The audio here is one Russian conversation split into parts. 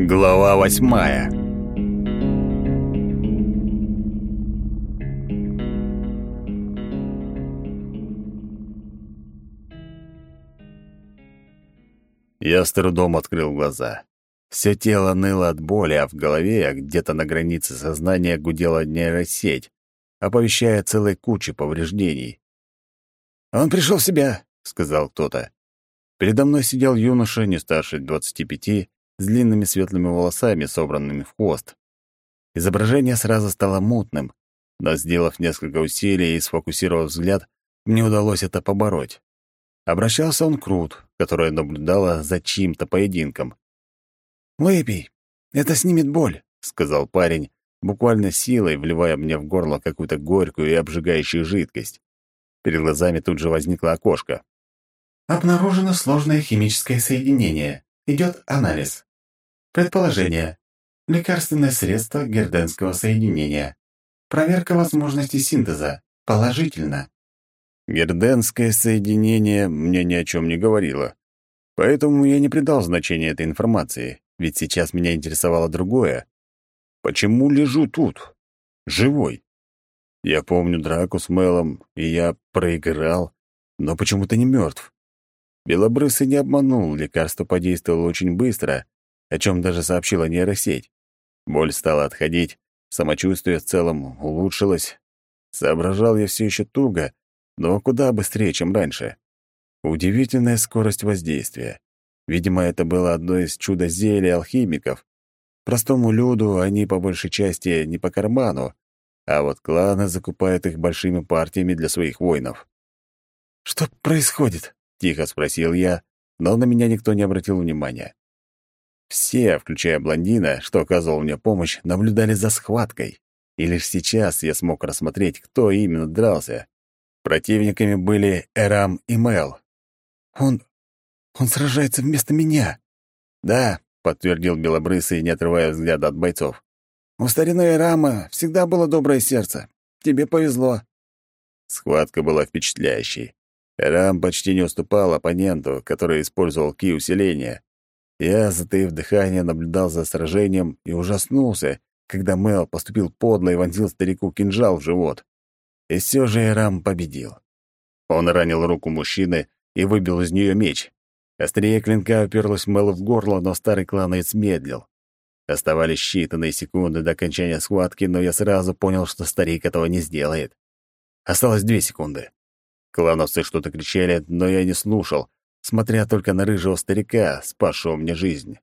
Глава восьмая Я с трудом открыл глаза. Все тело ныло от боли, а в голове, где-то на границе сознания гудела нейросеть, оповещая целой куче повреждений. «Он пришел в себя», — сказал кто-то. Передо мной сидел юноша, не старше двадцати пяти, с длинными светлыми волосами, собранными в хвост. Изображение сразу стало мутным, но, сделав несколько усилий и сфокусировав взгляд, мне удалось это побороть. Обращался он к Рут, которая наблюдала за чьим-то поединком. «Выпей, это снимет боль», — сказал парень, буквально силой вливая мне в горло какую-то горькую и обжигающую жидкость. Перед глазами тут же возникло окошко. «Обнаружено сложное химическое соединение. Идет анализ. Предположение. Лекарственное средство герденского соединения. Проверка возможности синтеза. Положительно. Герденское соединение мне ни о чем не говорило. Поэтому я не придал значения этой информации, ведь сейчас меня интересовало другое. Почему лежу тут? Живой. Я помню драку с Мелом, и я проиграл, но почему-то не мертв. Белобрысы не обманул, лекарство подействовало очень быстро — о чем даже сообщила нейросеть. Боль стала отходить, самочувствие в целом улучшилось. Соображал я все еще туго, но куда быстрее, чем раньше. Удивительная скорость воздействия. Видимо, это было одно из чудо-зелий алхимиков. Простому люду они, по большей части, не по карману, а вот кланы закупают их большими партиями для своих воинов. «Что происходит?» — тихо спросил я, но на меня никто не обратил внимания. Все, включая блондина, что оказывал мне помощь, наблюдали за схваткой. И лишь сейчас я смог рассмотреть, кто именно дрался. Противниками были Эрам и Мел. «Он... он сражается вместо меня!» «Да», — подтвердил Белобрысый, не отрывая взгляда от бойцов. «У старины Эрама всегда было доброе сердце. Тебе повезло». Схватка была впечатляющей. Эрам почти не уступал оппоненту, который использовал ки усиления. Я, затаив дыхание, наблюдал за сражением и ужаснулся, когда Мэл поступил подло и вонзил старику кинжал в живот. И все же Ирам победил. Он ранил руку мужчины и выбил из нее меч. Острее клинка уперлось Мэлу в горло, но старый клановец медлил. Оставались считанные секунды до окончания схватки, но я сразу понял, что старик этого не сделает. Осталось две секунды. Клановцы что-то кричали, но я не слушал, смотря только на рыжего старика, спасшего мне жизнь.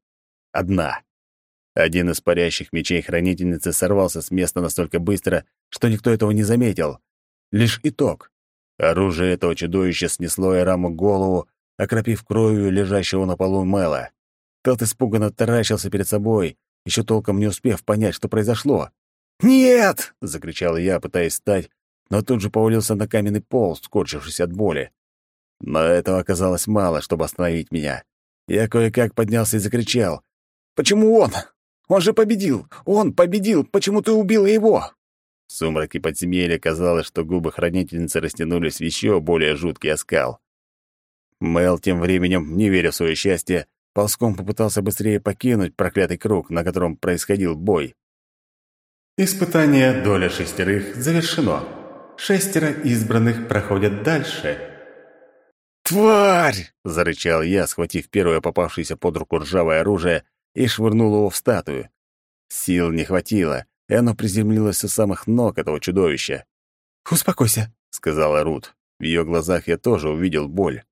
Одна. Один из парящих мечей хранительницы сорвался с места настолько быстро, что никто этого не заметил. Лишь итог. Оружие этого чудовища снесло Эраму голову, окропив кровью лежащего на полу Мэла. Тот испуганно таращился перед собой, еще толком не успев понять, что произошло. «Нет!» — закричал я, пытаясь встать, но тут же повалился на каменный пол, скорчившись от боли. Но этого оказалось мало, чтобы остановить меня. Я кое-как поднялся и закричал. «Почему он? Он же победил! Он победил! Почему ты убил его?» В сумраке подземелья казалось, что губы хранительницы растянулись в еще более жуткий оскал. Мэл тем временем, не веря в свое счастье, ползком попытался быстрее покинуть проклятый круг, на котором происходил бой. Испытание «Доля шестерых» завершено. Шестеро избранных проходят дальше. «Тварь!» — зарычал я, схватив первое попавшееся под руку ржавое оружие и швырнул его в статую. Сил не хватило, и оно приземлилось у самых ног этого чудовища. «Успокойся», — сказала Рут. В ее глазах я тоже увидел боль.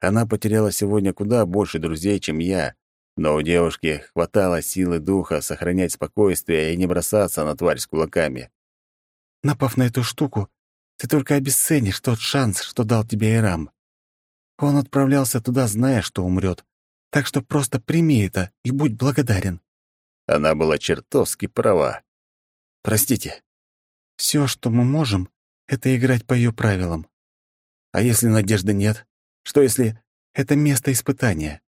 Она потеряла сегодня куда больше друзей, чем я, но у девушки хватало силы духа сохранять спокойствие и не бросаться на тварь с кулаками. «Напав на эту штуку, ты только обесценишь тот шанс, что дал тебе Ирам», он отправлялся туда, зная, что умрет. Так что просто прими это и будь благодарен». Она была чертовски права. «Простите. Все, что мы можем, — это играть по ее правилам. А если надежды нет? Что если это место испытания?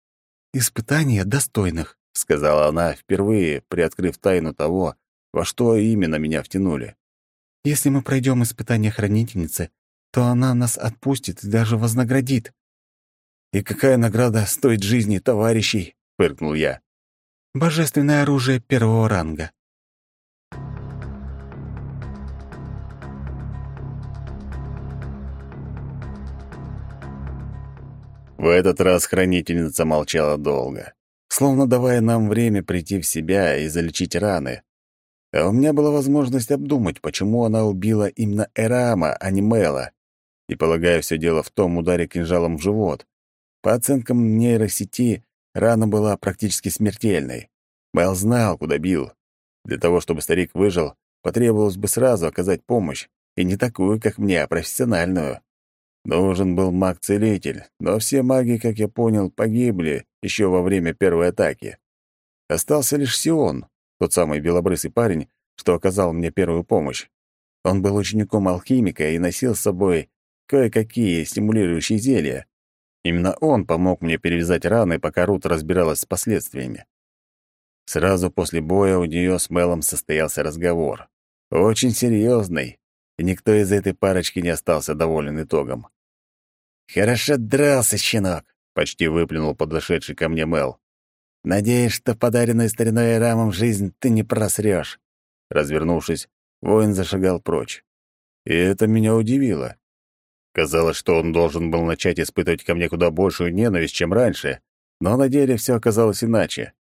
Испытания достойных», — сказала она, впервые приоткрыв тайну того, во что именно меня втянули. «Если мы пройдем испытание хранительницы, то она нас отпустит и даже вознаградит. «И какая награда стоит жизни товарищей?» — фыркнул я. «Божественное оружие первого ранга». В этот раз хранительница молчала долго, словно давая нам время прийти в себя и залечить раны. А у меня была возможность обдумать, почему она убила именно Эрама, а не Мэла. И, полагаю, все дело в том ударе кинжалом в живот. По оценкам нейросети, рана была практически смертельной. Мэл знал, куда бил. Для того, чтобы старик выжил, потребовалось бы сразу оказать помощь, и не такую, как мне, а профессиональную. Нужен был маг-целитель, но все маги, как я понял, погибли еще во время первой атаки. Остался лишь Сион, тот самый белобрысый парень, что оказал мне первую помощь. Он был учеником алхимика и носил с собой кое-какие стимулирующие зелья, Именно он помог мне перевязать раны, пока Рут разбиралась с последствиями. Сразу после боя у нее с Мелом состоялся разговор. Очень серьезный, никто из этой парочки не остался доволен итогом. «Хорошо дрался, щенок!» — почти выплюнул подошедший ко мне Мел. «Надеюсь, что подаренную стариной рамом жизнь ты не просрёшь». Развернувшись, воин зашагал прочь. И это меня удивило. Казалось, что он должен был начать испытывать ко мне куда большую ненависть, чем раньше, но на деле все оказалось иначе.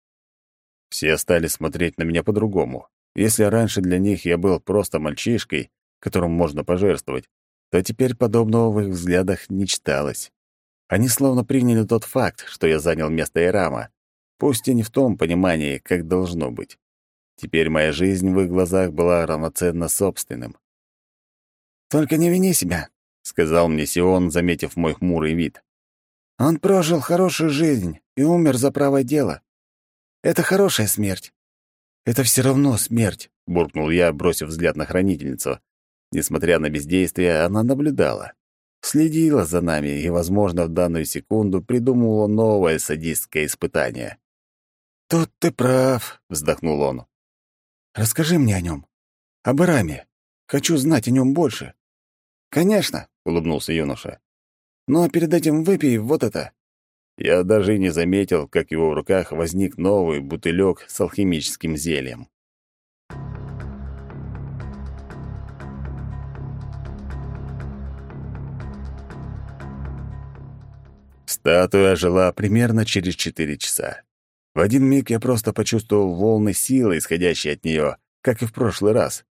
Все стали смотреть на меня по-другому. Если раньше для них я был просто мальчишкой, которому можно пожертвовать, то теперь подобного в их взглядах не читалось. Они словно приняли тот факт, что я занял место Ирама, пусть и не в том понимании, как должно быть. Теперь моя жизнь в их глазах была равноценна собственным. «Только не вини себя», — сказал мне Сион, заметив мой хмурый вид. «Он прожил хорошую жизнь и умер за правое дело. Это хорошая смерть. Это все равно смерть», — буркнул я, бросив взгляд на хранительницу. Несмотря на бездействие, она наблюдала. Следила за нами и, возможно, в данную секунду придумывала новое садистское испытание. «Тут ты прав», — вздохнул он. «Расскажи мне о нем. Об Ираме. Хочу знать о нем больше». «Конечно», — улыбнулся юноша. «Ну а перед этим выпей вот это». Я даже и не заметил, как его в руках возник новый бутылек с алхимическим зельем. Статуя жила примерно через четыре часа. В один миг я просто почувствовал волны силы, исходящие от нее, как и в прошлый раз.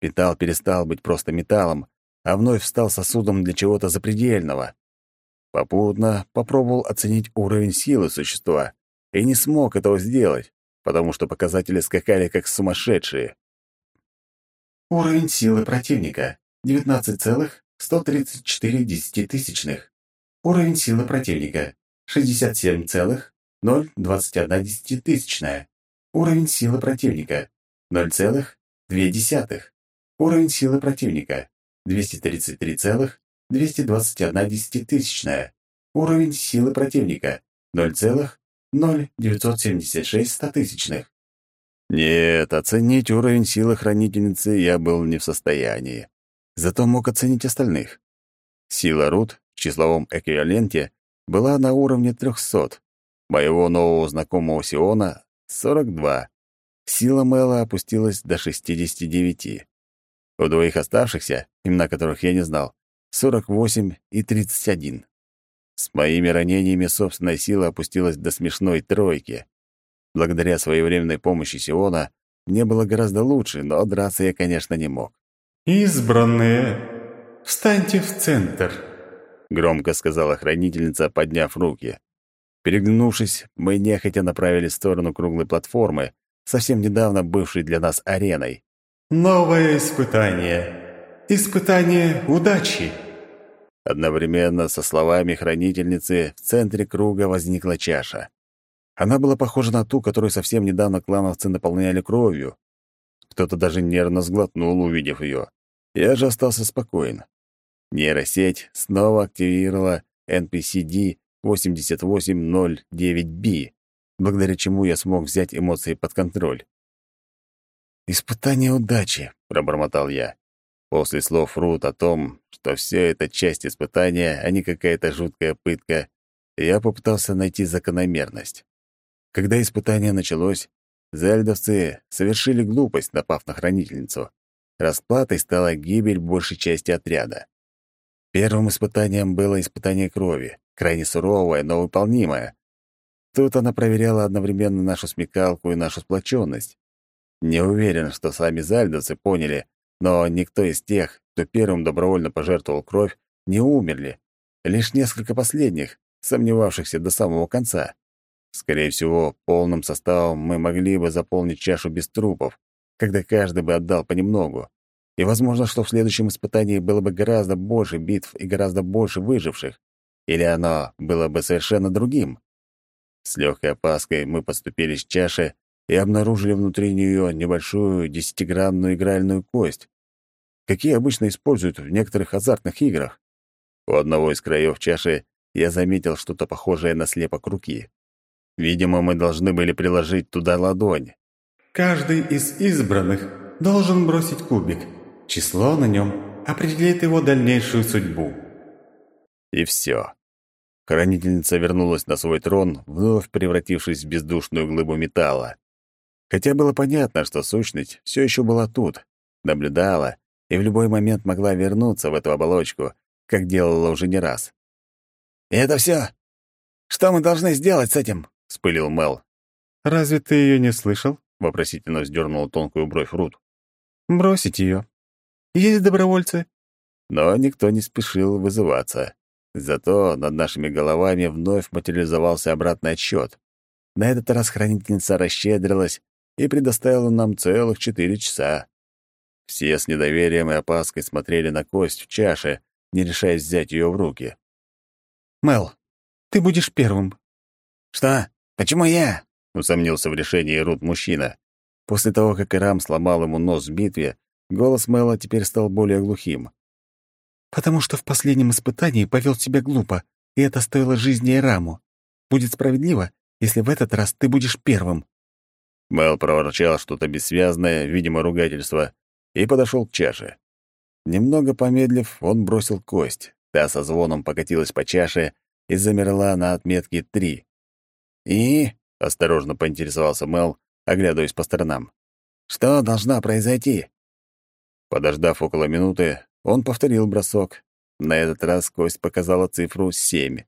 Металл перестал быть просто металлом, а вновь стал сосудом для чего-то запредельного. Попутно попробовал оценить уровень силы существа и не смог этого сделать, потому что показатели скакали как сумасшедшие. Уровень силы противника 19,134. Уровень силы противника 67,021. Уровень силы противника 0,2. Уровень силы противника 233,221 десятитысячная. Уровень силы противника 0,0976 стотысячных. Нет, оценить уровень силы хранительницы я был не в состоянии. Зато мог оценить остальных. Сила Рут в числовом эквиваленте была на уровне 300, моего нового знакомого Сиона — 42. Сила Мэла опустилась до 69. У двоих оставшихся имена которых я не знал, 48 и 31. С моими ранениями собственная сила опустилась до смешной тройки. Благодаря своевременной помощи Сиона мне было гораздо лучше, но драться я, конечно, не мог. «Избранные, встаньте в центр», — громко сказала хранительница, подняв руки. Переглянувшись, мы нехотя направились в сторону круглой платформы, совсем недавно бывшей для нас ареной. «Новое испытание», испытание удачи!» Одновременно со словами хранительницы в центре круга возникла чаша. Она была похожа на ту, которую совсем недавно клановцы наполняли кровью. Кто-то даже нервно сглотнул, увидев ее. Я же остался спокоен. Нейросеть снова активировала NPCD-8809B, благодаря чему я смог взять эмоции под контроль. «Испытание удачи», — пробормотал я. После слов Рут о том, что все это часть испытания, а не какая-то жуткая пытка, я попытался найти закономерность. Когда испытание началось, зельдовцы совершили глупость, напав на хранительницу. Расплатой стала гибель большей части отряда. Первым испытанием было испытание крови, крайне суровое, но выполнимое. Тут она проверяла одновременно нашу смекалку и нашу сплоченность. Не уверен, что сами зальдовцы поняли, но никто из тех, кто первым добровольно пожертвовал кровь, не умерли. Лишь несколько последних, сомневавшихся до самого конца. Скорее всего, полным составом мы могли бы заполнить чашу без трупов, когда каждый бы отдал понемногу. И возможно, что в следующем испытании было бы гораздо больше битв и гораздо больше выживших. Или оно было бы совершенно другим. С легкой опаской мы подступились к чаше и обнаружили внутри нее небольшую десятигранную игральную кость, какие обычно используют в некоторых азартных играх. У одного из краев чаши я заметил что-то похожее на слепок руки. Видимо, мы должны были приложить туда ладонь. Каждый из избранных должен бросить кубик. Число на нем определит его дальнейшую судьбу. И все. Хранительница вернулась на свой трон, вновь превратившись в бездушную глыбу металла. Хотя было понятно, что сущность все еще была тут, наблюдала и в любой момент могла вернуться в эту оболочку, как делала уже не раз. «И это все. Что мы должны сделать с этим?» — спылил Мел. «Разве ты ее не слышал?» — вопросительно вздернула тонкую бровь Рут. «Бросить ее. Есть добровольцы». Но никто не спешил вызываться. Зато над нашими головами вновь материализовался обратный отсчет. На этот раз хранительница расщедрилась и предоставила нам целых четыре часа. Все с недоверием и опаской смотрели на кость в чаше, не решаясь взять ее в руки. «Мел, ты будешь первым». «Что? Почему я?» — усомнился в решении Рут мужчина. После того, как Ирам сломал ему нос в битве, голос Мэла теперь стал более глухим. «Потому что в последнем испытании повел себя глупо, и это стоило жизни Ираму. Будет справедливо, если в этот раз ты будешь первым». Мэл проворчал что-то бессвязное, видимо, ругательство, и подошел к чаше. Немного помедлив, он бросил кость. Та со звоном покатилась по чаше и замерла на отметке три. «И?» — осторожно поинтересовался Мел, оглядываясь по сторонам. «Что должна произойти?» Подождав около минуты, он повторил бросок. На этот раз кость показала цифру семь.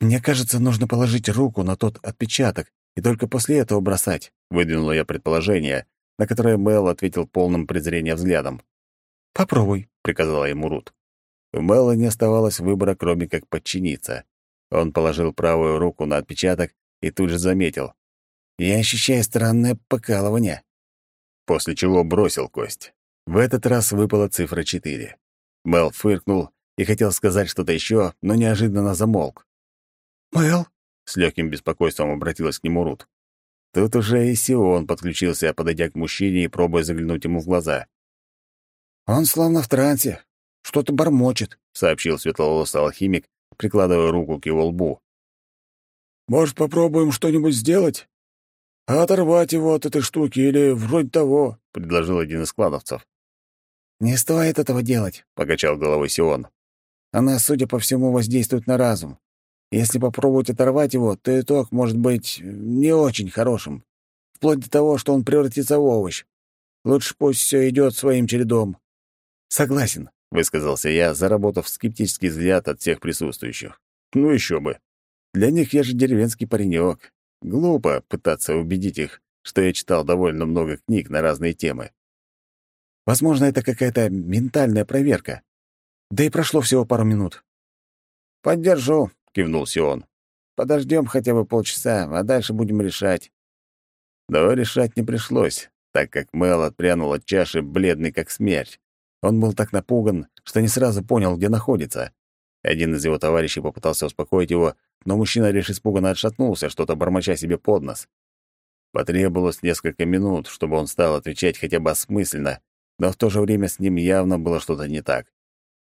«Мне кажется, нужно положить руку на тот отпечаток и только после этого бросать», — выдвинула я предположение, на которое Мэл ответил полным презрением взглядом. «Попробуй», — приказала ему Рут. У Мэла не оставалось выбора, кроме как подчиниться. Он положил правую руку на отпечаток и тут же заметил. «Я ощущаю странное покалывание». После чего бросил кость. В этот раз выпала цифра четыре. Мэл фыркнул и хотел сказать что-то еще, но неожиданно замолк. «Мэл?» — с легким беспокойством обратилась к нему Рут. Тут уже и Сион подключился, подойдя к мужчине и пробуя заглянуть ему в глаза. «Он словно в трансе. Что-то бормочет», — сообщил светловолосый алхимик, прикладывая руку к его лбу. «Может, попробуем что-нибудь сделать? Оторвать его от этой штуки или вроде того», — предложил один из кладовцев. «Не стоит этого делать», — покачал головой Сион. «Она, судя по всему, воздействует на разум. Если попробовать оторвать его, то итог может быть э, не очень хорошим, вплоть до того, что он превратится в овощ. Лучше пусть все идет своим чередом». «Согласен», — высказался я, заработав скептический взгляд от всех присутствующих. «Ну еще бы. Для них я же деревенский паренек. Глупо пытаться убедить их, что я читал довольно много книг на разные темы. Возможно, это какая-то ментальная проверка. Да и прошло всего пару минут. «Поддержу», — кивнул Сион. «Подождем хотя бы полчаса, а дальше будем решать». Но решать не пришлось, так как Мэл отпрянул от чаши, бледный как смерть. Он был так напуган, что не сразу понял, где находится. Один из его товарищей попытался успокоить его, но мужчина лишь испуганно отшатнулся, что-то бормоча себе под нос. Потребовалось несколько минут, чтобы он стал отвечать хотя бы осмысленно, но в то же время с ним явно было что-то не так.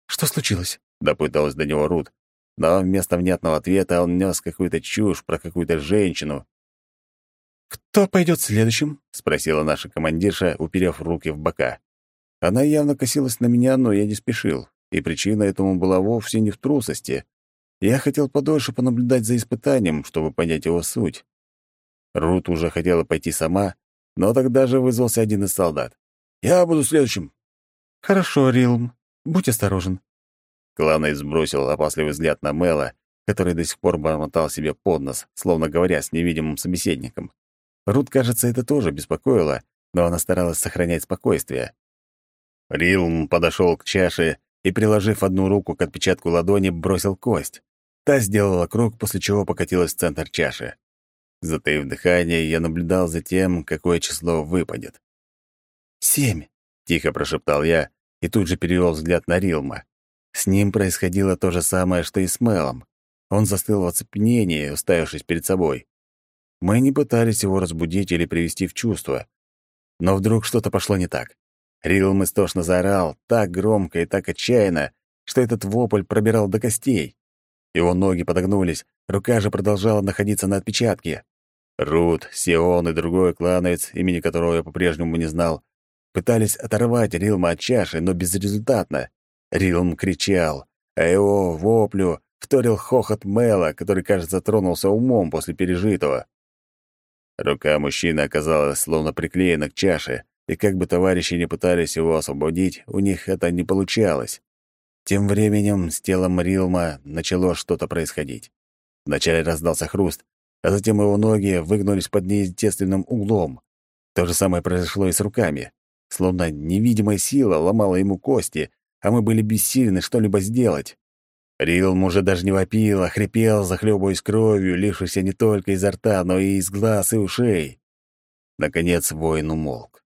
«Что случилось?» — допыталась до него Рут, но вместо внятного ответа он нес какую-то чушь про какую-то женщину. «Кто пойдет следующим?» — спросила наша командирша, уперев руки в бока. Она явно косилась на меня, но я не спешил, и причина этому была вовсе не в трусости. Я хотел подольше понаблюдать за испытанием, чтобы понять его суть. Рут уже хотела пойти сама, но тогда же вызвался один из солдат. «Я буду следующим». «Хорошо, Рилм, будь осторожен. Главное, сбросил а опасливый взгляд на Мэла, который до сих пор бормотал себе под нос, словно говоря с невидимым собеседником. Рут, кажется, это тоже беспокоило, но она старалась сохранять спокойствие. Рилм подошел к чаше и, приложив одну руку к отпечатку ладони, бросил кость. Та сделала круг, после чего покатилась в центр чаши. Затаив дыхание, я наблюдал за тем, какое число выпадет. «Семь!» — тихо прошептал я и тут же перевел взгляд на Рилма. С ним происходило то же самое, что и с Мелом. Он застыл в оцепенении, уставившись перед собой. Мы не пытались его разбудить или привести в чувство. Но вдруг что-то пошло не так. Рилм истошно заорал, так громко и так отчаянно, что этот вопль пробирал до костей. Его ноги подогнулись, рука же продолжала находиться на отпечатке. Рут, Сион и другой клановец, имени которого я по-прежнему не знал, пытались оторвать Рилма от чаши, но безрезультатно. Рилм кричал, а его воплю вторил хохот Мэла, который, кажется, тронулся умом после пережитого. Рука мужчины оказалась словно приклеена к чаше, и как бы товарищи не пытались его освободить, у них это не получалось. Тем временем с телом Рилма начало что-то происходить. Вначале раздался хруст, а затем его ноги выгнулись под неестественным углом. То же самое произошло и с руками. Словно невидимая сила ломала ему кости, а мы были бессильны, что-либо сделать. Рилм уже даже не вопил, а хрипел, захлебываясь кровью, лившейся не только изо рта, но и из глаз и ушей. Наконец воин умолк.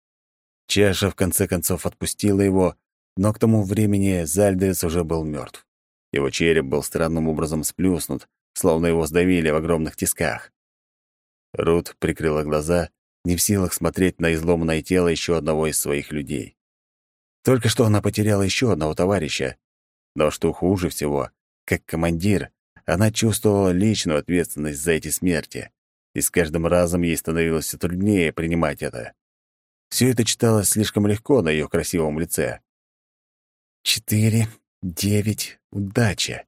Чаша в конце концов отпустила его, но к тому времени Зальдес уже был мертв. Его череп был странным образом сплюснут, словно его сдавили в огромных тисках. Рут прикрыла глаза, не в силах смотреть на изломанное тело еще одного из своих людей. Только что она потеряла еще одного товарища. Но что хуже всего, как командир, она чувствовала личную ответственность за эти смерти, и с каждым разом ей становилось все труднее принимать это. Все это читалось слишком легко на ее красивом лице. «Четыре, девять, удача!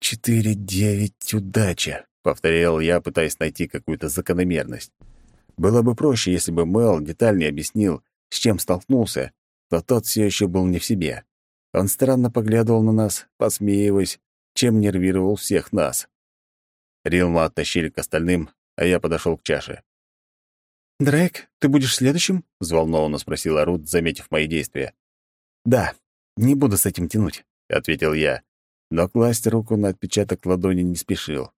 Четыре, девять, удача!» — повторял я, пытаясь найти какую-то закономерность. Было бы проще, если бы Мэл детальнее объяснил, с чем столкнулся, но тот все еще был не в себе. Он странно поглядывал на нас, посмеиваясь, чем нервировал всех нас. Рилма оттащили к остальным, а я подошел к чаше. «Дрэк, ты будешь следующим?» — взволнованно спросила Рут, заметив мои действия. «Да, не буду с этим тянуть», — ответил я, но класть руку на отпечаток ладони не спешил.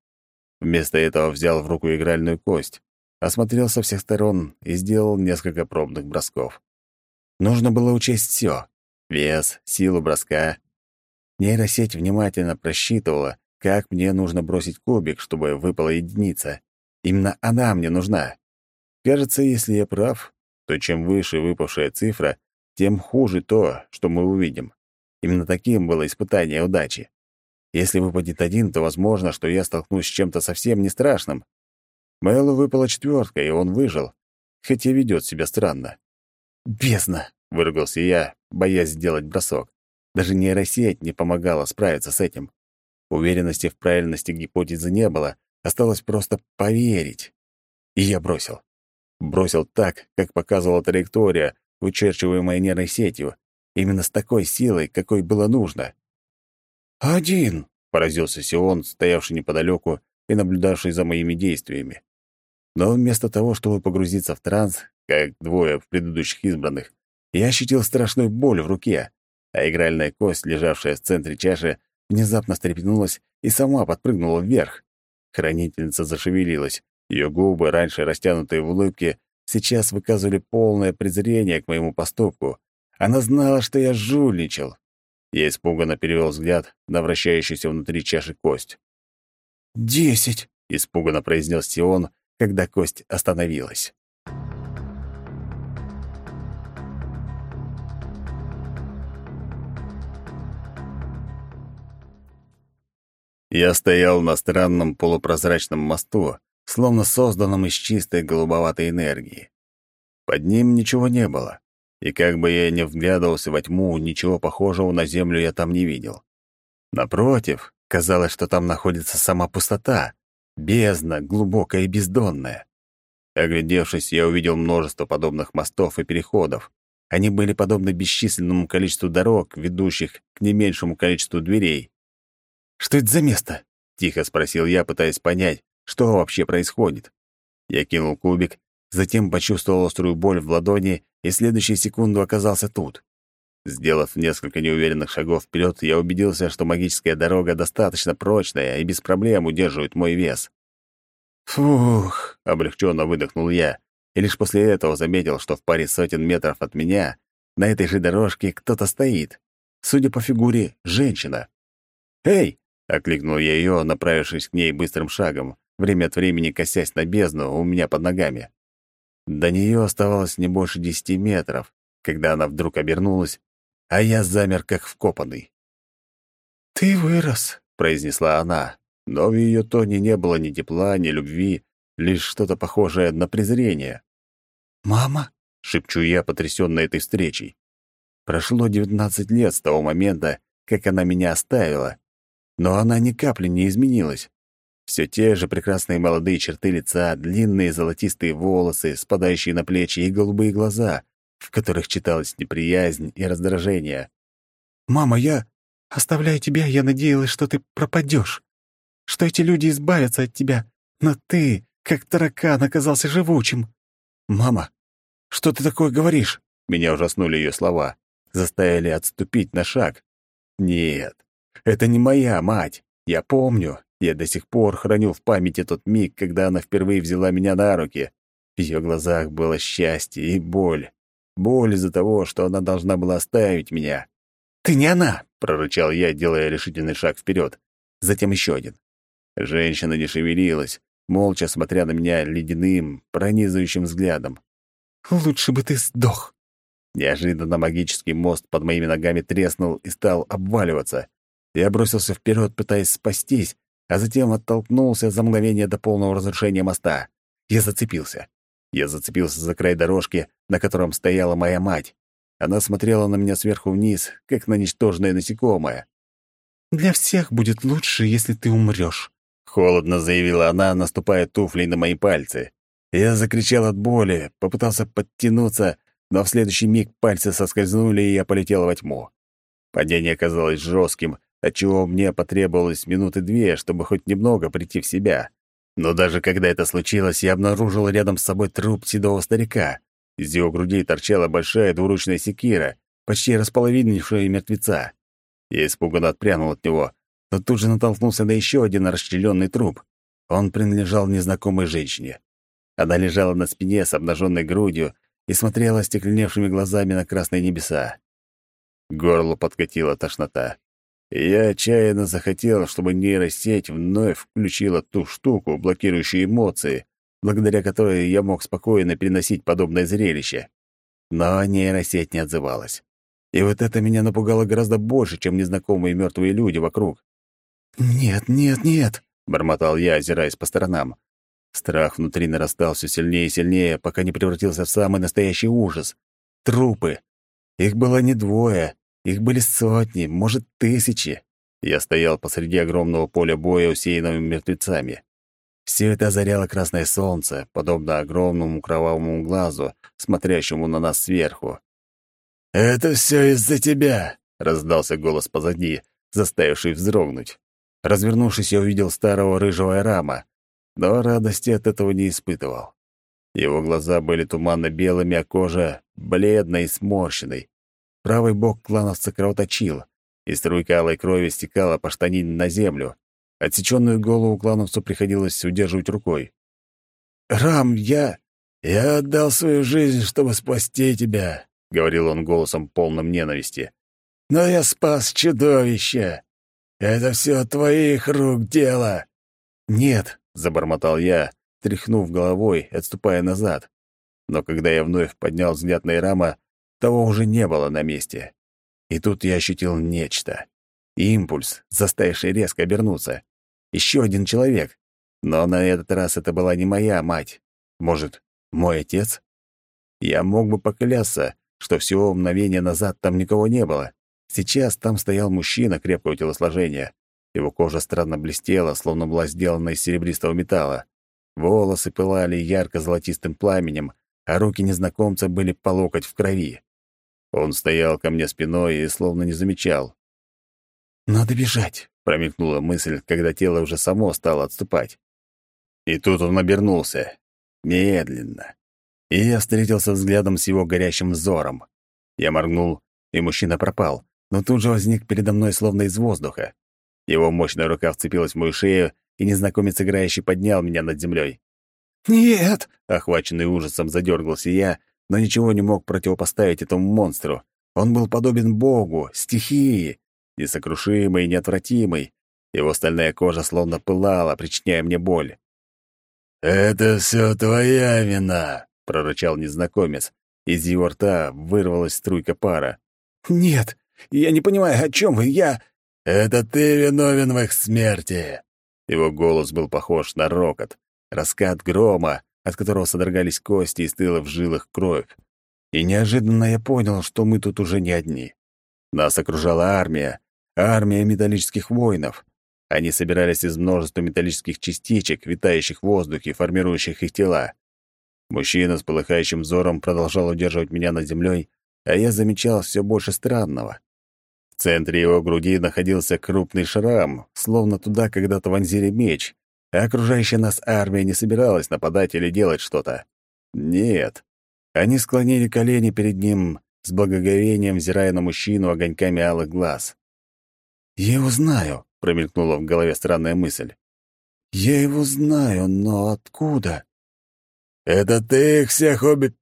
Вместо этого взял в руку игральную кость, осмотрел со всех сторон и сделал несколько пробных бросков. Нужно было учесть все: вес, силу броска. Нейросеть внимательно просчитывала, как мне нужно бросить кубик, чтобы выпала единица. Именно она мне нужна. Кажется, если я прав, то чем выше выпавшая цифра, тем хуже то, что мы увидим. Именно таким было испытание удачи. Если выпадет один, то возможно, что я столкнусь с чем-то совсем не страшным. Мэлу выпала четверка, и он выжил, хотя ведет себя странно. Бездна!» — выругался я, боясь сделать бросок. Даже нейросеть не помогала справиться с этим. Уверенности в правильности гипотезы не было, осталось просто поверить. И я бросил. Бросил так, как показывала траектория, вычерчиваемая нервной именно с такой силой, какой было нужно. «Один!» — поразился Сион, стоявший неподалеку и наблюдавший за моими действиями. Но вместо того, чтобы погрузиться в транс, как двое в предыдущих избранных. Я ощутил страшную боль в руке, а игральная кость, лежавшая в центре чаши, внезапно стрепенулась и сама подпрыгнула вверх. Хранительница зашевелилась. Ее губы, раньше растянутые в улыбке, сейчас выказывали полное презрение к моему поступку. Она знала, что я жульничал. Я испуганно перевел взгляд на вращающуюся внутри чаши кость. «Десять!» — испуганно произнес Сион, когда кость остановилась. Я стоял на странном полупрозрачном мосту, словно созданном из чистой голубоватой энергии. Под ним ничего не было, и как бы я ни вглядывался во тьму, ничего похожего на землю я там не видел. Напротив, казалось, что там находится сама пустота, бездна, глубокая и бездонная. Оглядевшись, я увидел множество подобных мостов и переходов. Они были подобны бесчисленному количеству дорог, ведущих к не меньшему количеству дверей. «Что это за место?» — тихо спросил я, пытаясь понять, что вообще происходит. Я кинул кубик, затем почувствовал острую боль в ладони и следующую секунду оказался тут. Сделав несколько неуверенных шагов вперед, я убедился, что магическая дорога достаточно прочная и без проблем удерживает мой вес. «Фух!» — облегченно выдохнул я, и лишь после этого заметил, что в паре сотен метров от меня на этой же дорожке кто-то стоит. Судя по фигуре, женщина. «Эй, — окликнул я ее, направившись к ней быстрым шагом, время от времени косясь на бездну у меня под ногами. До нее оставалось не больше десяти метров, когда она вдруг обернулась, а я замер как вкопанный. «Ты вырос», — произнесла она, но в ее тоне не было ни тепла, ни любви, лишь что-то похожее на презрение. «Мама?» — шепчу я, потрясённый этой встречей. Прошло девятнадцать лет с того момента, как она меня оставила, но она ни капли не изменилась. Все те же прекрасные молодые черты лица, длинные золотистые волосы, спадающие на плечи и голубые глаза, в которых читалась неприязнь и раздражение. «Мама, я... оставляю тебя, я надеялась, что ты пропадешь, что эти люди избавятся от тебя, но ты, как таракан, оказался живучим». «Мама, что ты такое говоришь?» Меня ужаснули ее слова, заставили отступить на шаг. «Нет, это не моя мать. Я помню. Я до сих пор храню в памяти тот миг, когда она впервые взяла меня на руки. В ее глазах было счастье и боль. Боль из-за того, что она должна была оставить меня. «Ты не она!» — прорычал я, делая решительный шаг вперед. Затем еще один. Женщина не шевелилась, молча смотря на меня ледяным, пронизывающим взглядом. «Лучше бы ты сдох!» Неожиданно магический мост под моими ногами треснул и стал обваливаться. Я бросился вперед, пытаясь спастись, а затем оттолкнулся за мгновение до полного разрушения моста. Я зацепился. Я зацепился за край дорожки, на котором стояла моя мать. Она смотрела на меня сверху вниз, как на ничтожное насекомое. «Для всех будет лучше, если ты умрёшь», — холодно заявила она, наступая туфлей на мои пальцы. Я закричал от боли, попытался подтянуться, но в следующий миг пальцы соскользнули, и я полетел во тьму. Падение оказалось жестким. — отчего мне потребовалось минуты две, чтобы хоть немного прийти в себя. Но даже когда это случилось, я обнаружил рядом с собой труп седого старика. Из его груди торчала большая двуручная секира, почти располовинившая мертвеца. Я испуганно отпрянул от него, но тут же натолкнулся на еще один расчлененный труп. Он принадлежал незнакомой женщине. Она лежала на спине с обнаженной грудью и смотрела стекленевшими глазами на красные небеса. Горло подкатила тошнота. Я отчаянно захотел, чтобы нейросеть вновь включила ту штуку, блокирующую эмоции, благодаря которой я мог спокойно переносить подобное зрелище. Но нейросеть не отзывалась. И вот это меня напугало гораздо больше, чем незнакомые мертвые люди вокруг. «Нет, нет, нет!» — бормотал я, озираясь по сторонам. Страх внутри нарастал все сильнее и сильнее, пока не превратился в самый настоящий ужас. Трупы. Их было не двое, их были сотни, может, тысячи. Я стоял посреди огромного поля боя, усеянного мертвецами. Все это озаряло красное солнце, подобно огромному кровавому глазу, смотрящему на нас сверху. «Это все из-за тебя!» — раздался голос позади, заставивший вздрогнуть. Развернувшись, я увидел старого рыжего рама, но радости от этого не испытывал. Его глаза были туманно-белыми, а кожа — бледной и сморщенной. Правый бок клановца кровоточил, и струйка алой крови стекала по штанине на землю. Отсеченную голову клановцу приходилось удерживать рукой. «Рам, я... я отдал свою жизнь, чтобы спасти тебя», — говорил он голосом полным ненависти. «Но я спас чудовище! Это все твоих рук дело!» «Нет», — забормотал я, тряхнув головой, отступая назад. Но когда я вновь поднял взгляд на Ирама, того уже не было на месте. И тут я ощутил нечто. Импульс, заставивший резко обернуться. Еще один человек. Но на этот раз это была не моя мать. Может, мой отец? Я мог бы поклясться, что всего мгновение назад там никого не было. Сейчас там стоял мужчина крепкого телосложения. Его кожа странно блестела, словно была сделана из серебристого металла. Волосы пылали ярко-золотистым пламенем, а руки незнакомца были по локоть в крови. Он стоял ко мне спиной и словно не замечал. «Надо бежать», — промелькнула мысль, когда тело уже само стало отступать. И тут он обернулся. Медленно. И я встретился взглядом с его горящим взором. Я моргнул, и мужчина пропал, но тут же возник передо мной словно из воздуха. Его мощная рука вцепилась в мою шею, и незнакомец играющий поднял меня над землей. «Нет!» — охваченный ужасом задергался я, но ничего не мог противопоставить этому монстру. Он был подобен богу, стихии, несокрушимый и неотвратимый. Его стальная кожа словно пылала, причиняя мне боль. «Это все твоя вина!» — прорычал незнакомец. Из его рта вырвалась струйка пара. «Нет, я не понимаю, о чем вы, я...» «Это ты виновен в их смерти!» Его голос был похож на рокот, раскат грома, от которого содрогались кости и стыла в жилах кровь. И неожиданно я понял, что мы тут уже не одни. Нас окружала армия, армия металлических воинов. Они собирались из множества металлических частичек, витающих в воздухе, формирующих их тела. Мужчина с полыхающим взором продолжал удерживать меня над землей, а я замечал все больше странного. В центре его груди находился крупный шрам, словно туда когда-то вонзили меч, а окружающая нас армия не собиралась нападать или делать что-то. Нет. Они склонили колени перед ним, с благоговением взирая на мужчину огоньками алых глаз. «Я его знаю», — промелькнула в голове странная мысль. «Я его знаю, но откуда?» «Это ты их всех оби...»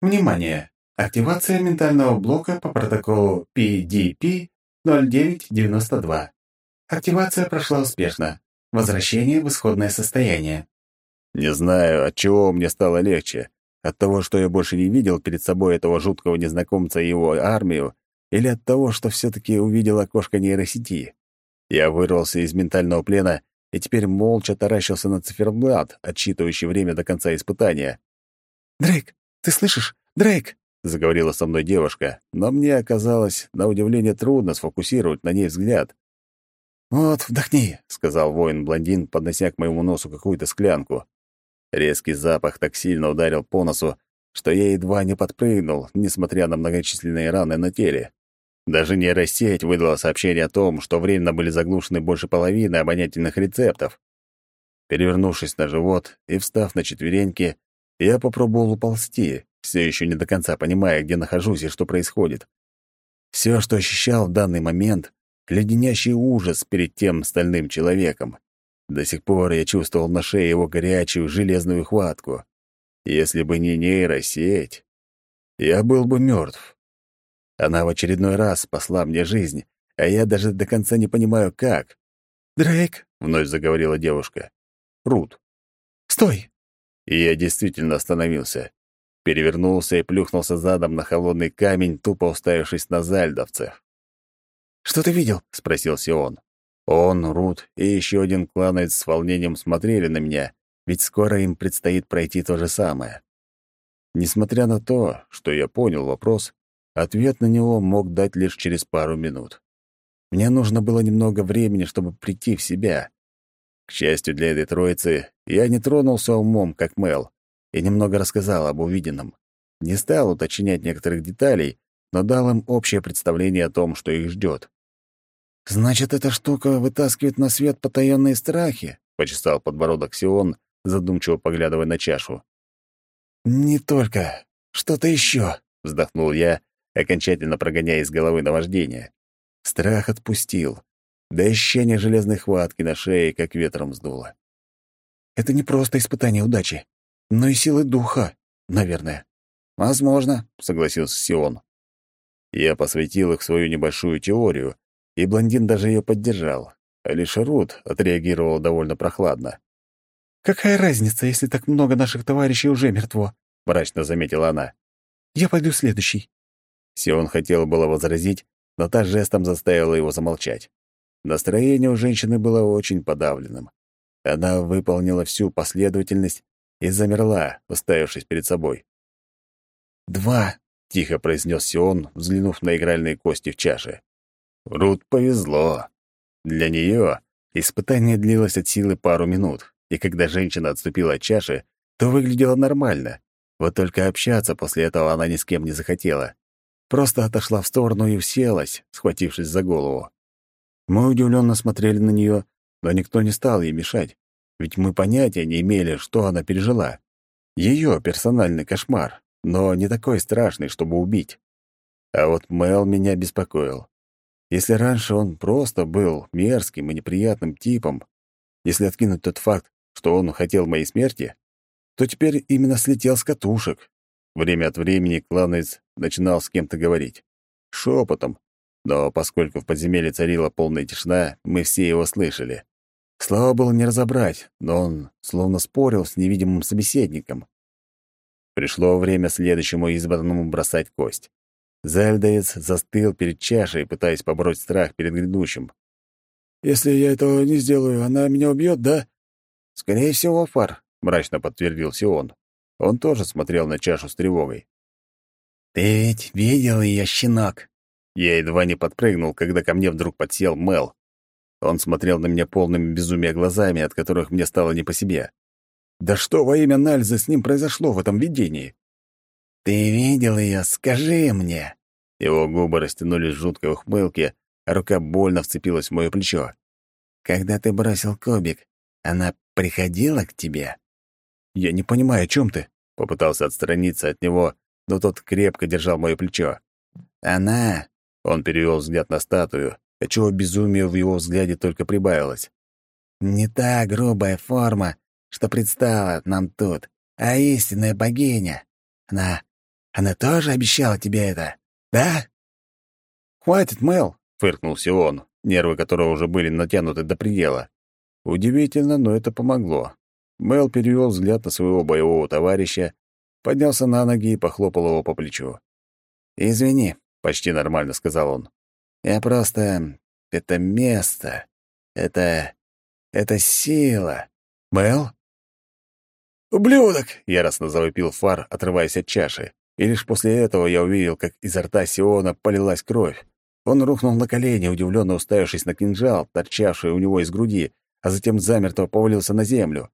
«Внимание! Активация ментального блока по протоколу PDP 0992. Активация прошла успешно. Возвращение в исходное состояние. Не знаю, от чего мне стало легче. От того, что я больше не видел перед собой этого жуткого незнакомца и его армию, или от того, что все таки увидел окошко нейросети. Я вырвался из ментального плена и теперь молча таращился на циферблат, отсчитывающий время до конца испытания. «Дрейк, ты слышишь? Дрейк!» — заговорила со мной девушка, но мне оказалось, на удивление, трудно сфокусировать на ней взгляд. «Вот, вдохни», — сказал воин-блондин, поднося к моему носу какую-то склянку. Резкий запах так сильно ударил по носу, что я едва не подпрыгнул, несмотря на многочисленные раны на теле. Даже не нейросеть выдала сообщение о том, что временно были заглушены больше половины обонятельных рецептов. Перевернувшись на живот и встав на четвереньки, я попробовал уползти, все еще не до конца понимая, где нахожусь и что происходит. Все, что ощущал в данный момент, леденящий ужас перед тем стальным человеком. До сих пор я чувствовал на шее его горячую железную хватку. Если бы не нейросеть, я был бы мертв. Она в очередной раз спасла мне жизнь, а я даже до конца не понимаю, как. «Дрейк», — вновь заговорила девушка, — «Рут». «Стой!» И я действительно остановился. Перевернулся и плюхнулся задом на холодный камень, тупо уставившись на зальдовцев. «Что ты видел?» — спросил Сион. Он, Рут и еще один кланец с волнением смотрели на меня, ведь скоро им предстоит пройти то же самое. Несмотря на то, что я понял вопрос, ответ на него мог дать лишь через пару минут. Мне нужно было немного времени, чтобы прийти в себя. К счастью для этой троицы, я не тронулся умом, как Мел, и немного рассказал об увиденном. Не стал уточнять некоторых деталей, но дал им общее представление о том, что их ждет. «Значит, эта штука вытаскивает на свет потаенные страхи», — почесал подбородок Сион, задумчиво поглядывая на чашу. «Не только. Что-то еще», — вздохнул я, окончательно прогоняя из головы наваждение. Страх отпустил. Да ощущение железной хватки на шее, как ветром сдуло. «Это не просто испытание удачи, но и силы духа, наверное». «Возможно», — согласился Сион. Я посвятил их свою небольшую теорию, и блондин даже ее поддержал. А лишь Рут отреагировал довольно прохладно. «Какая разница, если так много наших товарищей уже мертво?» — мрачно заметила она. «Я пойду следующий». Сион хотел было возразить, но та жестом заставила его замолчать. Настроение у женщины было очень подавленным. Она выполнила всю последовательность и замерла, уставившись перед собой. «Два», — тихо произнес Сион, взглянув на игральные кости в чаше. Рут повезло. Для нее испытание длилось от силы пару минут, и когда женщина отступила от чаши, то выглядела нормально. Вот только общаться после этого она ни с кем не захотела. Просто отошла в сторону и уселась, схватившись за голову. Мы удивленно смотрели на нее, но никто не стал ей мешать, ведь мы понятия не имели, что она пережила. Ее персональный кошмар, но не такой страшный, чтобы убить. А вот Мэл меня беспокоил. Если раньше он просто был мерзким и неприятным типом, если откинуть тот факт, что он хотел моей смерти, то теперь именно слетел с катушек. Время от времени Кланец начинал с кем-то говорить. Шепотом. Но поскольку в подземелье царила полная тишина, мы все его слышали. Слова было не разобрать, но он словно спорил с невидимым собеседником. Пришло время следующему избранному бросать кость. Зельдоец застыл перед чашей, пытаясь побороть страх перед грядущим. «Если я этого не сделаю, она меня убьет, да?» «Скорее всего, Фар», — мрачно подтвердил Сион. Он тоже смотрел на чашу с тревогой. «Ты ведь видел ее, щенок?» Я едва не подпрыгнул, когда ко мне вдруг подсел Мел. Он смотрел на меня полными безумия глазами, от которых мне стало не по себе. «Да что во имя Нальза с ним произошло в этом видении?» «Ты видел ее? Скажи мне!» Его губы растянулись в жуткой ухмылке, а рука больно вцепилась в мое плечо. «Когда ты бросил кубик, она приходила к тебе?» «Я не понимаю, о чем ты?» — попытался отстраниться от него, но тот крепко держал мое плечо. «Она...» — он перевел взгляд на статую, отчего безумие в его взгляде только прибавилось. «Не та грубая форма, что предстала нам тут, а истинная богиня. Она она тоже обещала тебе это, да?» «Хватит, Мэл!» — фыркнул Сион, нервы которого уже были натянуты до предела. Удивительно, но это помогло. Мэл перевел взгляд на своего боевого товарища, поднялся на ноги и похлопал его по плечу. «Извини», — почти нормально сказал он. «Я просто... Это место. Это... Это сила. Мэл?» «Ублюдок!» — яростно завопил Фар, отрываясь от чаши. И лишь после этого я увидел, как изо рта Сиона полилась кровь. Он рухнул на колени, удивленно уставившись на кинжал, торчавший у него из груди, а затем замертво повалился на землю.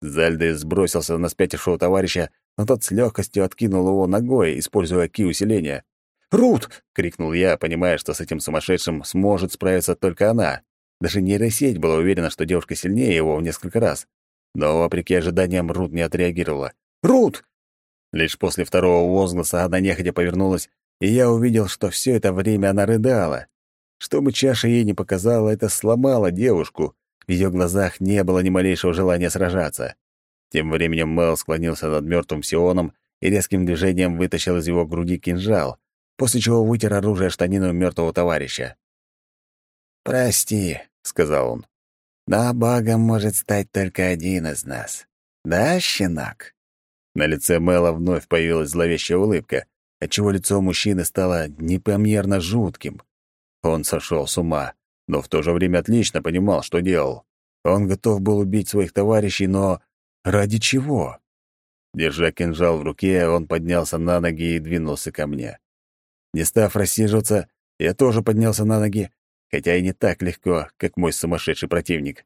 Зальды сбросился на спятившего товарища, но тот с легкостью откинул его ногой, используя ки усиления. «Рут!» — крикнул я, понимая, что с этим сумасшедшим сможет справиться только она. Даже нейросеть была уверена, что девушка сильнее его в несколько раз. Но, вопреки ожиданиям, Рут не отреагировала. «Рут!» Лишь после второго возгласа она нехотя повернулась, и я увидел, что все это время она рыдала. Что бы чаша ей не показала, это сломало девушку. В ее глазах не было ни малейшего желания сражаться. Тем временем Мэл склонился над мертвым Сионом и резким движением вытащил из его груди кинжал, после чего вытер оружие штанину мертвого товарища. «Прости», — сказал он, — «но богом может стать только один из нас. Да, щенок?» На лице Мэла вновь появилась зловещая улыбка, отчего лицо мужчины стало непомерно жутким. Он сошел с ума, но в то же время отлично понимал, что делал. Он готов был убить своих товарищей, но ради чего? Держа кинжал в руке, он поднялся на ноги и двинулся ко мне. Не став рассиживаться, я тоже поднялся на ноги, хотя и не так легко, как мой сумасшедший противник.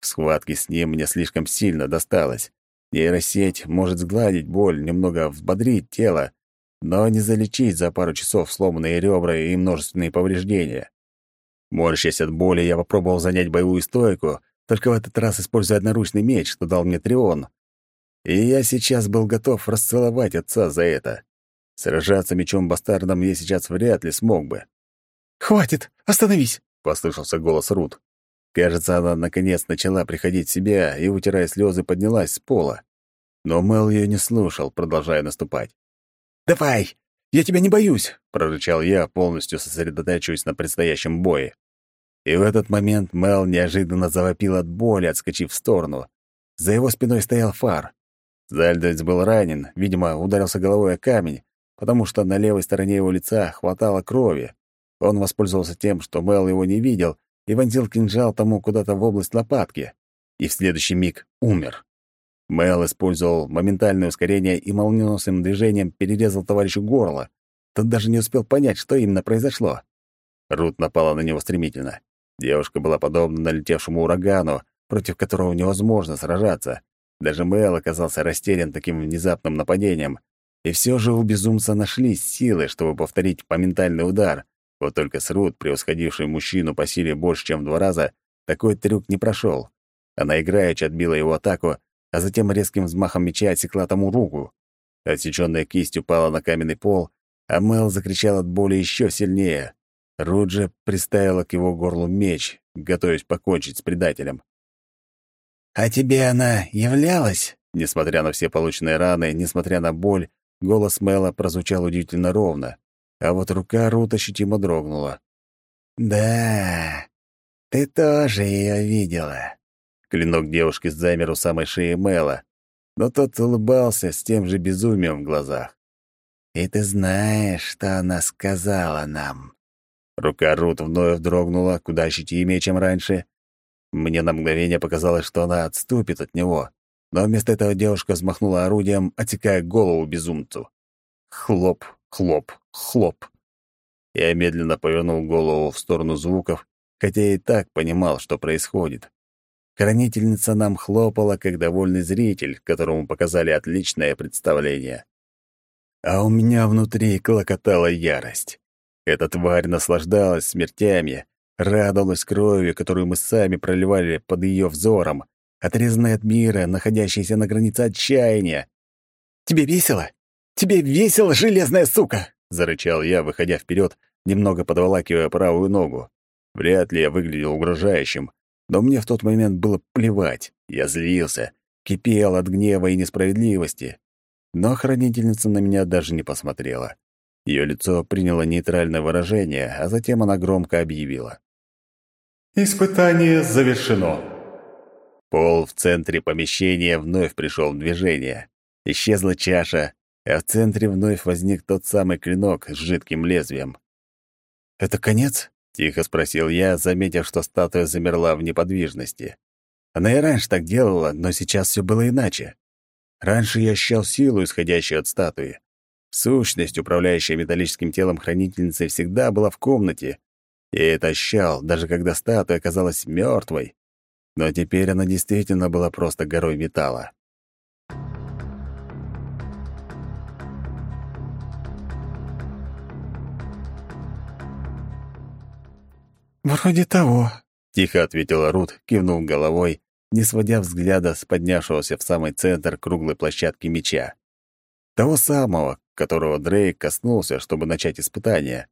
В схватке с ним мне слишком сильно досталось. Нейросеть может сгладить боль, немного взбодрить тело, но не залечить за пару часов сломанные ребра и множественные повреждения. Морщась от боли, я попробовал занять боевую стойку, только в этот раз используя одноручный меч, что дал мне Трион. И я сейчас был готов расцеловать отца за это. Сражаться мечом-бастардом я сейчас вряд ли смог бы. «Хватит! Остановись!» — послышался голос Рут. Кажется, она наконец начала приходить в себя и, утирая слезы, поднялась с пола. Но Мэл ее не слушал, продолжая наступать. «Давай! Я тебя не боюсь!» — прорычал я, полностью сосредотачиваясь на предстоящем бое. И в этот момент Мэл неожиданно завопил от боли, отскочив в сторону. За его спиной стоял фар. Зальдовец был ранен, видимо, ударился головой о камень, потому что на левой стороне его лица хватало крови. Он воспользовался тем, что Мэл его не видел, и вонзил кинжал тому куда-то в область лопатки, и в следующий миг умер. Мэл использовал моментальное ускорение и молниеносным движением перерезал товарищу горло. Тот даже не успел понять, что именно произошло. Рут напала на него стремительно. Девушка была подобна налетевшему урагану, против которого невозможно сражаться. Даже Мэл оказался растерян таким внезапным нападением. И все же у безумца нашлись силы, чтобы повторить моментальный удар, вот только с Рут, превосходивший мужчину по силе больше, чем в два раза, такой трюк не прошел. Она играючи отбила его атаку, а затем резким взмахом меча отсекла тому руку. Отсечённая кисть упала на каменный пол, а Мэл закричал от боли еще сильнее. Рут же приставила к его горлу меч, готовясь покончить с предателем. «А тебе она являлась?» Несмотря на все полученные раны, несмотря на боль, голос Мэла прозвучал удивительно ровно а вот рука Рутащи Тима дрогнула. «Да, ты тоже ее видела». Клинок девушки замер у самой шеи Мэла, но тот улыбался с тем же безумием в глазах. «И ты знаешь, что она сказала нам». Рука Рут вновь дрогнула, куда ощутимее, чем раньше. Мне на мгновение показалось, что она отступит от него, но вместо этого девушка взмахнула орудием, отекая голову безумцу. Хлоп, хлоп, хлоп. Я медленно повернул голову в сторону звуков, хотя и так понимал, что происходит. Хранительница нам хлопала, как довольный зритель, которому показали отличное представление. А у меня внутри клокотала ярость. Эта тварь наслаждалась смертями, радовалась крови, которую мы сами проливали под ее взором, отрезанная от мира, находящаяся на границе отчаяния. «Тебе весело? Тебе весело, железная сука!» Зарычал я, выходя вперед, немного подволакивая правую ногу. Вряд ли я выглядел угрожающим, но мне в тот момент было плевать. Я злился, кипел от гнева и несправедливости. Но хранительница на меня даже не посмотрела. Ее лицо приняло нейтральное выражение, а затем она громко объявила. «Испытание завершено!» Пол в центре помещения вновь пришел в движение. Исчезла чаша, а в центре вновь возник тот самый клинок с жидким лезвием. «Это конец?» — тихо спросил я, заметив, что статуя замерла в неподвижности. Она и раньше так делала, но сейчас все было иначе. Раньше я ощущал силу, исходящую от статуи. Сущность, управляющая металлическим телом хранительницы, всегда была в комнате. Я это ощущал, даже когда статуя оказалась мертвой. Но теперь она действительно была просто горой металла. «Вроде того», — тихо ответила Рут, кивнув головой, не сводя взгляда с поднявшегося в самый центр круглой площадки меча. Того самого, которого Дрейк коснулся, чтобы начать испытание.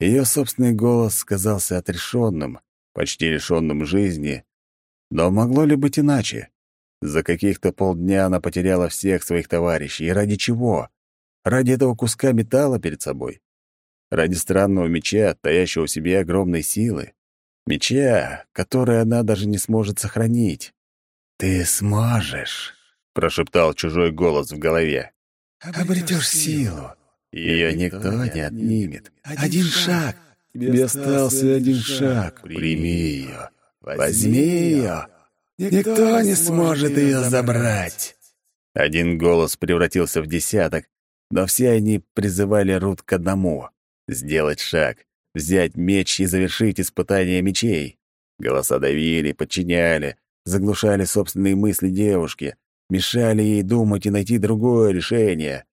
Ее собственный голос казался отрешенным, почти лишенным жизни. Но могло ли быть иначе? За каких-то полдня она потеряла всех своих товарищей. И ради чего? Ради этого куска металла перед собой? ради странного меча, таящего в себе огромной силы. Меча, который она даже не сможет сохранить. «Ты сможешь», — прошептал чужой голос в голове. «Обретешь силу. Ее никто не отнимет. Один шаг. Тебе остался один шаг. Прими ее. Возьми ее. Никто не сможет ее забрать». Один голос превратился в десяток, но все они призывали Рут к одному сделать шаг, взять меч и завершить испытание мечей. Голоса давили, подчиняли, заглушали собственные мысли девушки, мешали ей думать и найти другое решение.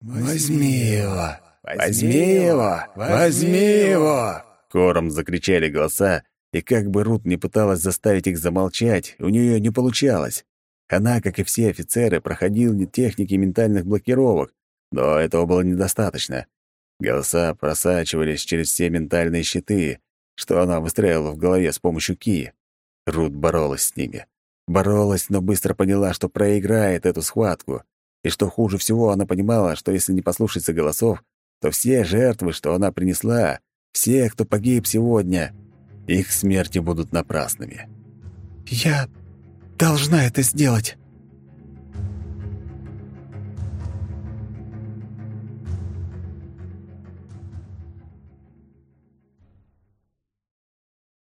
«Возьми его! Возьми его! Возьми его!» Кором закричали голоса, и как бы Рут не пыталась заставить их замолчать, у нее не получалось. Она, как и все офицеры, проходила техники ментальных блокировок, но этого было недостаточно. Голоса просачивались через все ментальные щиты, что она выстраивала в голове с помощью ки. Рут боролась с ними. Боролась, но быстро поняла, что проиграет эту схватку. И что хуже всего, она понимала, что если не послушаться голосов, то все жертвы, что она принесла, все, кто погиб сегодня, их смерти будут напрасными. «Я должна это сделать!»